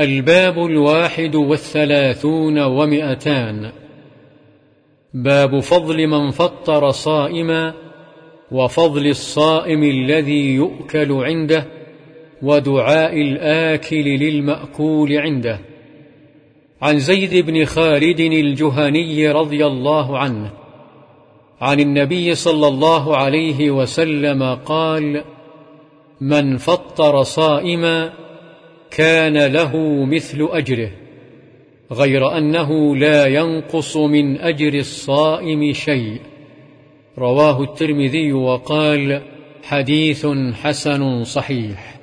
الباب الواحد والثلاثون ومئتان. باب فضل من فطر صائما وفضل الصائم الذي يؤكل عنده ودعاء الآكل للمأكول عنده. عن زيد بن خالد الجهني رضي الله عنه عن النبي صلى الله عليه وسلم قال من فطر صائما كان له مثل أجره غير أنه لا ينقص من أجر الصائم شيء. رواه الترمذي وقال حديث حسن صحيح.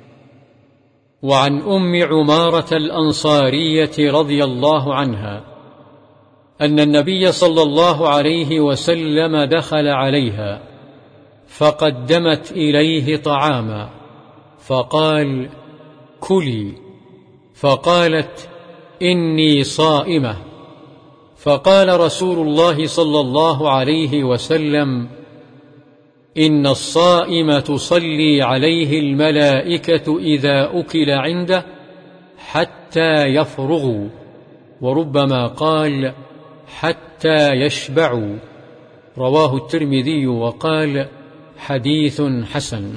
وعن أم عمارة الأنصارية رضي الله عنها أن النبي صلى الله عليه وسلم دخل عليها فقدمت إليه طعاما فقال كلي فقالت إني صائمة فقال رسول الله صلى الله عليه وسلم إن الصائم تصلي عليه الملائكة إذا أكل عنده حتى يفرغوا وربما قال حتى يشبعوا رواه الترمذي وقال حديث حسن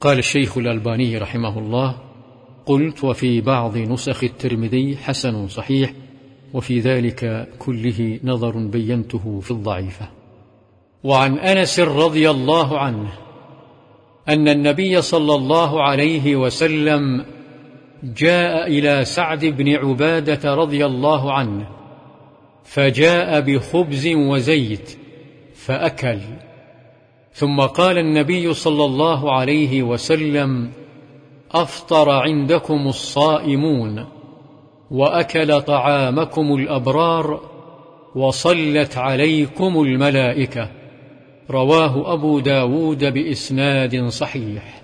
قال الشيخ الألباني رحمه الله قلت وفي بعض نسخ الترمذي حسن صحيح وفي ذلك كله نظر بينته في الضعيفة. وعن أنس رضي الله عنه أن النبي صلى الله عليه وسلم جاء إلى سعد بن عبادة رضي الله عنه فجاء بخبز وزيت فأكل. ثم قال النبي صلى الله عليه وسلم أفطر عندكم الصائمون وأكل طعامكم الأبرار وصلت عليكم الملائكة. رواه أبو داود بإسناد صحيح.